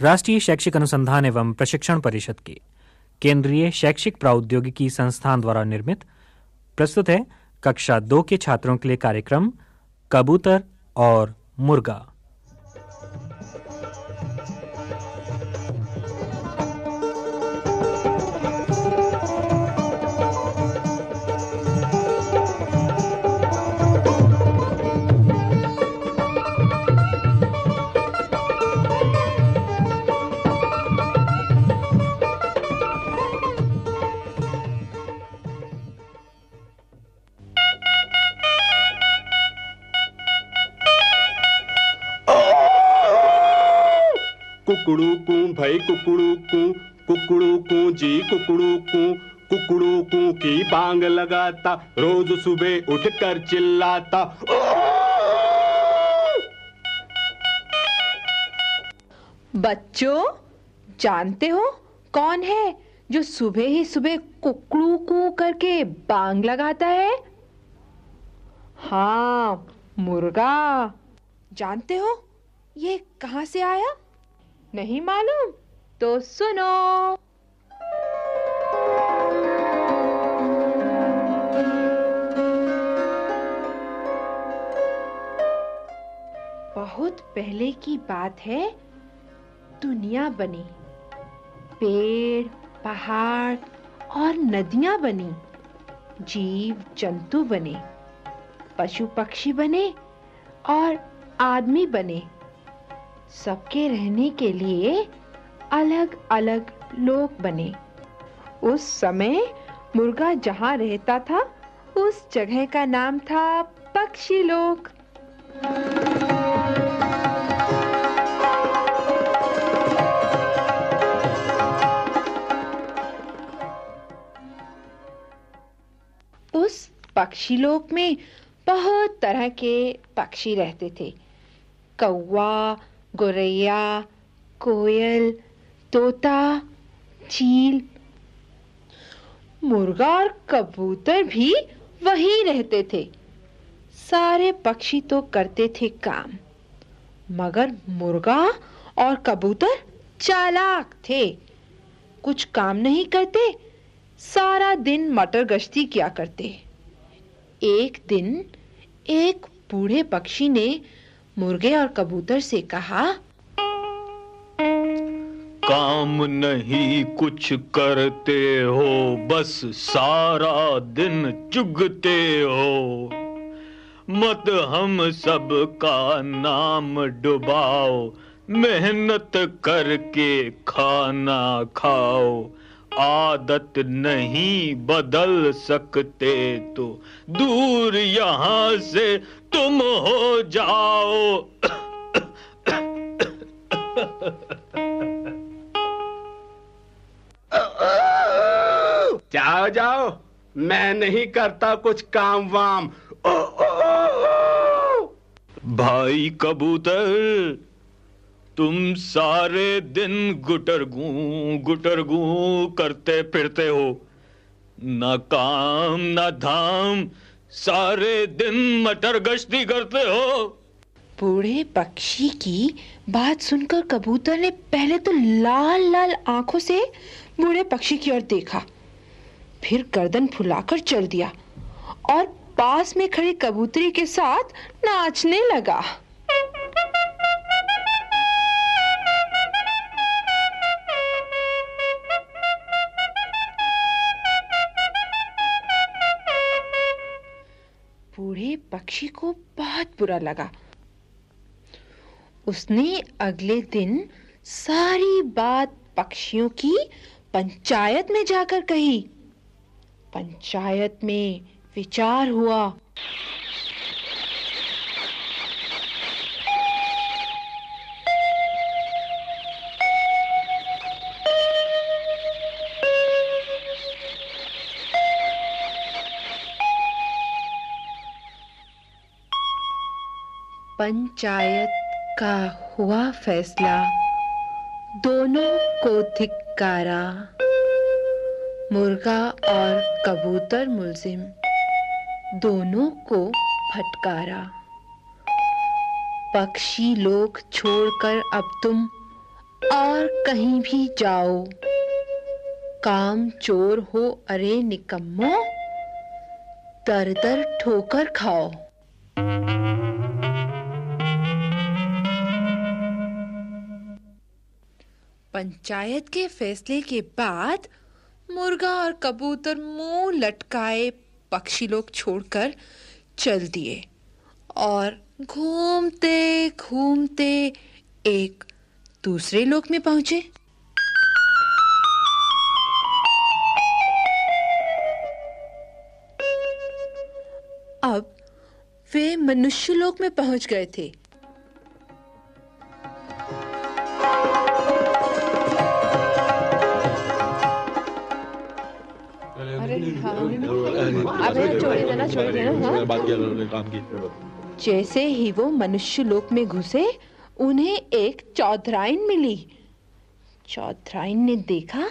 राष्ट्रीय शैक्षिक अनुसंधान एवं प्रशिक्षण परिषद के। केंद्रीय शैक्षिक प्रौद्योगिकी संस्थान द्वारा निर्मित। प्रस्तुत है कक्षा दो के छात्रों के लिए कार्यक्रम, कबूतर और मुर्गा। कुकड़ू कू भाई कुकड़ू कू कुकड़ू कू जी कुकड़ू कू कुकड़ू कू की बांग लगाता, रोज सुबह उठकर चिल्लाता। बच्चों, जानते हो कौन है जो सुबह ही सुबह कुकड़ू कू करके बांग लगाता है? हाँ मुर्गा। जानते हो ये कहाँ से आया? नहीं मालूम? तो सुनो। बहुत पहले की बात है, दुनिया बनी। पेड़, पहाड़ और नदियाँ बनी। जीव, जंतु बने। पशु पक्षी बने और आदमी बने। सबके रहने के लिए अलग अलग लोग बने। उस समय मुर्गा जहाँ रहता था, उस जगह का नाम था पक्षी लोक। उस पक्षी लोक में बहुत तरह के पक्षी रहते थे। कौवा गोरैया, कोयल, तोता, चील। मुर्गा और कबूतर भी वही रहते थे। सारे पक्षी तो करते थे काम, मगर मुर्गा और कबूतर चालाक थे। कुछ काम नहीं करते, सारा दिन मटर गश्ती किया करते। एक दिन एक बूढ़े पक्षी ने मुर्गे और कबूतर से कहा, काम नहीं कुछ करते हो, बस सारा दिन चुगते हो। मत हम सब का नाम डुबाओ, मेहनत करके खाना खाओ। आदत नहीं बदल सकते तो। दूर यहाँ से तुम हो जाओ। जाओ जाओ। मैं नहीं करता कुछ काम वाम। ओ, ओ, ओ, ओ। भाई कबूतर तुम सारे दिन गुटर गू गुटर गू करते फिरते हो। न काम, न धाम, सारे दिन मटर गश्ती करते हो। बूढ़े पक्षी की बात सुनकर कबूतर ने पहले तो लाल लाल आँखों से बूढ़े पक्षी की ओर देखा, फिर गर्दन फुलाकर चल दिया और पास में खड़ी कबूतरी के साथ नाचने लगा। पक्षी को बहुत बुरा लगा। उसने अगले दिन सारी बात पक्षियों की पंचायत में जाकर कही। पंचायत में विचार हुआ। पंचायत का हुआ फैसला। दोनों को धिक्कारा। मुर्गा और कबूतर मुलजिम। दोनों को फटकारा। पक्षी लोग छोड़कर अब तुम और कहीं भी जाओ। काम चोर हो अरे निकम्मो। दर दर ठोकर खाओ। पंचायत के फैसले के बाद मुर्गा और कबूतर मुँह लटकाए पक्षी लोग छोड़कर चल दिए और घूमते घूमते एक दूसरे लोक में पहुँचे। अब वे मनुष्य लोक में पहुँच गए थे। जैसे ही वो मनुष्य लोक में घुसे, उन्हें एक चौधराइन मिली। चौधराइन ने देखा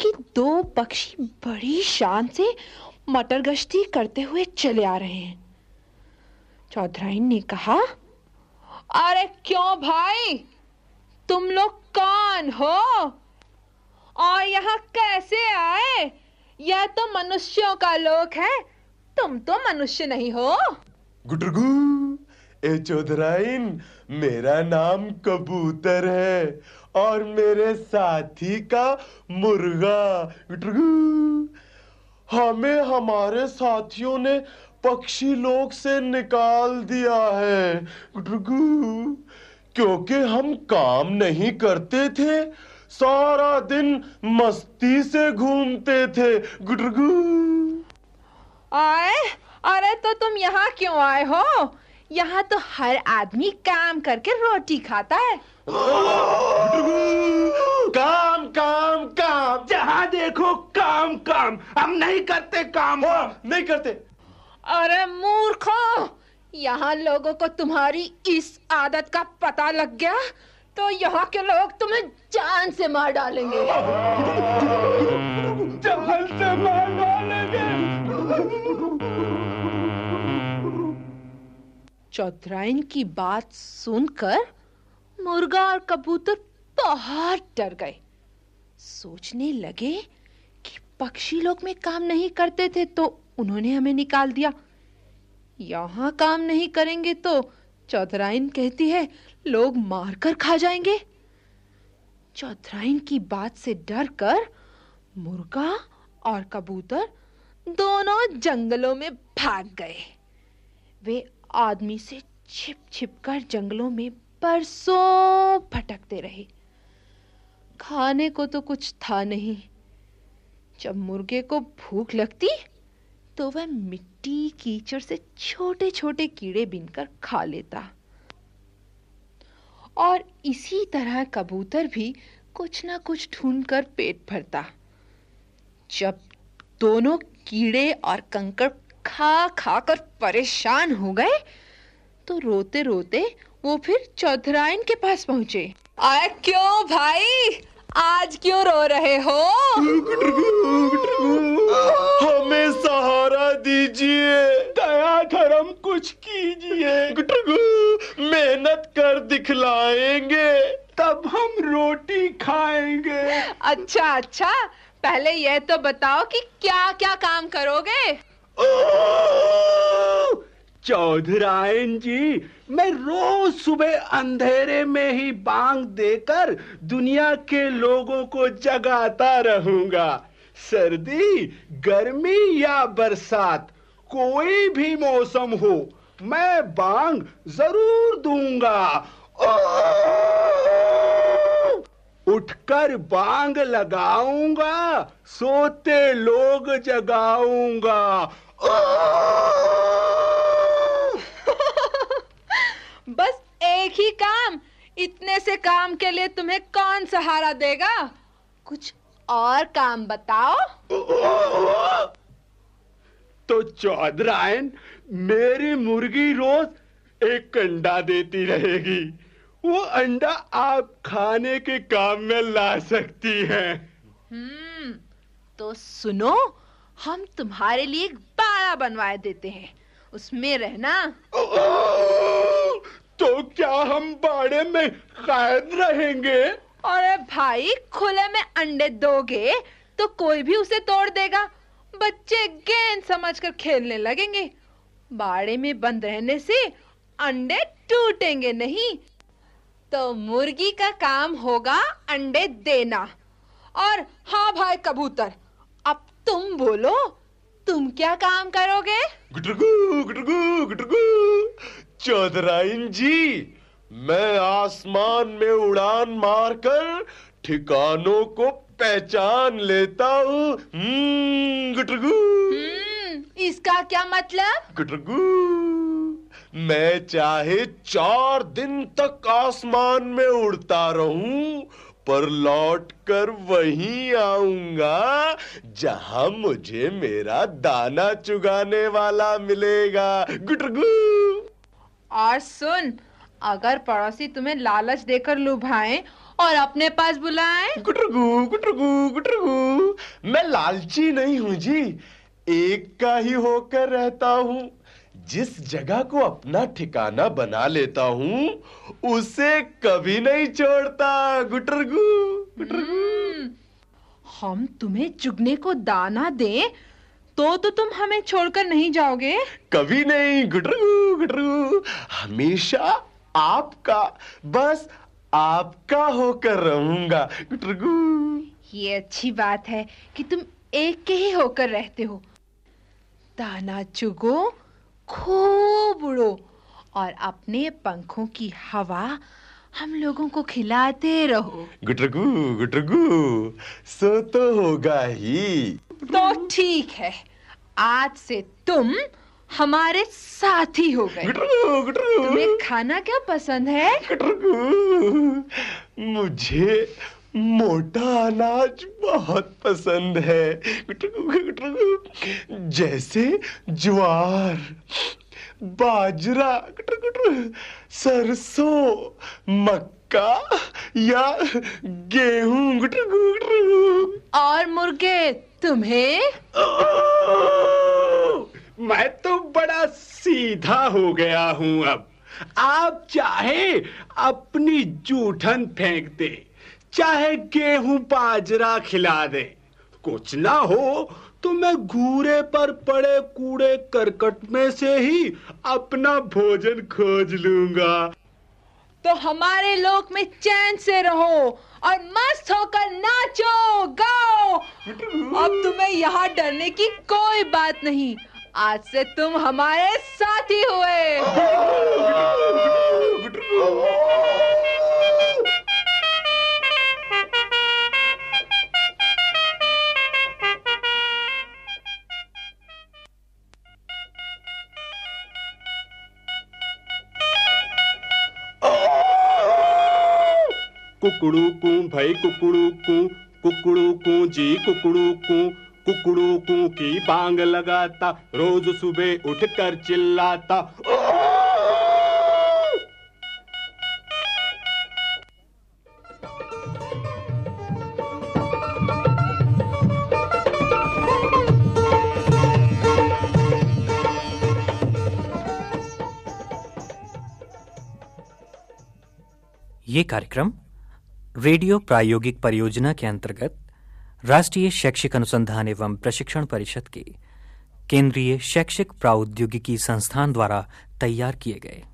कि दो पक्षी बड़ी शान से मटर गश्ती करते हुए चले आ रहे हैं। चौधराइन ने कहा, अरे क्यों भाई? तुम लोग कौन हो? और यहाँ कैसे आए? यह तो मनुष्यों का लोक है। तुम तो मनुष्य नहीं हो। गुटरगू ए चौधराइन, मेरा नाम कबूतर है और मेरे साथी का मुर्गा। गुटरगू हमें हमारे साथियों ने पक्षी लोक से निकाल दिया है। गुटरगू क्योंकि हम काम नहीं करते थे सारा दिन मस्ती से घूमते थे। गुटरगू आए? अरे तो तुम यहाँ क्यों आए हो? यहाँ तो हर आदमी काम करके रोटी खाता है। काम काम काम। जहाँ देखो काम काम। हम नहीं करते काम। हाँ, नहीं करते। अरे मूर्खो! यहाँ लोगों को तुम्हारी इस आदत का पता लग गया। तो यहाँ के लोग तुम्हें जान से मार डालेंगे। जान से मार डालेंगे। चौधराइन की बात सुनकर मुर्गा और कबूतर बहुत डर गए। सोचने लगे कि पक्षी लोग में काम नहीं करते थे तो उन्होंने हमें निकाल दिया। यहाँ काम नहीं करेंगे तो चौधराइन कहती है, लोग मार कर खा जाएँगे? चौधराइन की बात से डरकर मुर्गा और कबूतर दोनों जंगलों में भाग गए। वे आदमी से छिप छिप कर जंगलों में बरसों भटकते रहे। खाने को तो कुछ था नहीं। जब मुर्गे को भूख लगती तो वह मिट्टी कीचड़ से छोटे छोटे कीड़े बिनकर खा लेता। और इसी तरह कबूतर भी कुछ ना कुछ ढूंढकर पेट भरता। जब दोनों कीड़े और कंकड़ खा खा कर परेशान हो गए तो रोते रोते वो फिर चौधरायन के पास पहुँचे। आए क्यों भाई? आज क्यों रो रहे हो? हमें सहारा दीजिए। दया धर्म कुछ कीजिए। मेहनत कर दिखलाएँगे तब हम रोटी खाएँगे। अच्छा अच्छा पहले यह तो बताओ कि क्या क्या काम करोगे? चौधरायन जी मैं रोज सुबह अंधेरे में ही बांग देकर दुनिया के लोगों को जगाता रहूँगा। सर्दी, गर्मी या बरसात, कोई भी मौसम हो, मैं बांग ज़रूर दूँगा। उठकर बांग लगाऊँगा, सोते लोग जगाऊँगा। बस एक ही काम, इतने से काम के लिए तुम्हें कौन सहारा देगा? कुछ और काम बताओ। तो चौधरायन मेरी मुर्गी रोज एक अंडा देती रहेगी। वो अंडा आप खाने के काम में ला सकती हैं। हम्म तो सुनो हम तुम्हारे लिए एक बाड़ा बनवाए देते हैं। उसमें रहना। तो क्या हम बाड़े में कैद रहेंगे? अरे भाई, खुले में अंडे दोगे तो कोई भी उसे तोड़ देगा। बच्चे गेंद समझकर खेलने लगेंगे। बाड़े में बंद रहने से अंडे टूटेंगे नहीं। तो मुर्गी का काम होगा अंडे देना। और हाँ भाई कबूतर, अब तुम बोलो, तुम क्या काम करोगे? गुटरगु गुटरगु गुटरगु। चौधराइन जी मैं आसमान में उड़ान मारकर ठिकानों को पहचान लेता हूँ। हम्म, गुटरगु। हम्म, इसका क्या मतलब? गुटरगु। मैं चाहे चार दिन तक आसमान में उड़ता रहूँ पर लौट कर वहीं आऊँगा जहाँ मुझे मेरा दाना चुगाने वाला मिलेगा। गुटरगु। और सुन अगर पड़ोसी तुम्हें लालच देकर लुभाएँ और अपने पास बुलाएँ। गुटरगु गुटरगु गुटरगु मैं लालची नहीं हूँ जी। एक का ही होकर रहता हूँ। जिस जगह को अपना ठिकाना बना लेता हूँ उसे कभी नहीं छोड़ता। गुटरगु गुटरगु हम्म, हम तुम्हें चुगने को दाना दें तो तो तुम हमें छोड़कर नहीं जाओगे। कभी नहीं गुटरगु गुटरगु हमेशा आपका बस आपका होकर रहूँगा। गुटरगु। ये अच्छी बात है कि तुम एक के ही होकर रहते हो। दाना चुगो खूब उड़ो और अपने पंखों की हवा हम लोगों को खिलाते रहो। गुटरगु गुटरगु। सो तो होगा ही। तो ठीक है। आज से तुम हमारे साथी हो गए। तुम्हें खाना क्या पसंद है? मुझे मोटा अनाज बहुत पसंद है। जैसे ज्वार बाजरा सरसों मक्का या गेहूँ। और मुर्गे तुम्हें? मैं तो बड़ा सीधा हो गया हूँ अब। आप चाहे अपनी जूठन फेंक दे, चाहे गेहूँ बाजरा खिला दे। कुछ ना हो तो मैं घूरे पर पड़े कूड़े करकट में से ही अपना भोजन खोज लूँगा। तो हमारे लोक में चैन से रहो और मस्त होकर नाचो, गाओ। अब तुम्हें यहाँ डरने की कोई बात नहीं। आज से तुम हमारे साथी हुए। कुकड़ू कू, भाई कुकड़ू कू कुकड़ू कू, जी कुकड़ू कू। कुकड़ू कू की बांग लगाता, रोज सुबह उठकर चिल्लाता। ये कार्यक्रम रेडियो प्रायोगिक परियोजना के अंतर्गत राष्ट्रीय शैक्षिक अनुसंधान एवं प्रशिक्षण परिषद के केंद्रीय शैक्षिक प्रौद्योगिकी संस्थान द्वारा तैयार किए गए।